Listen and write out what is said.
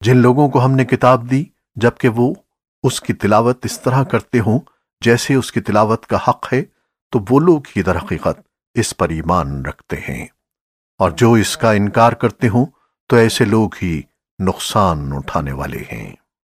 جن لوگوں کو ہم نے کتاب دی، جبکہ وہ اس کی تلاوت اس طرح کرتے ہوں جیسے اس کی تلاوت کا حق ہے، تو وہ لوگ ہی در حقیقت اس پر ایمان رکھتے ہیں۔ اور جو اس کا انکار کرتے ہوں، تو ایسے لوگ ہی نقصان اٹھانے والے ہیں۔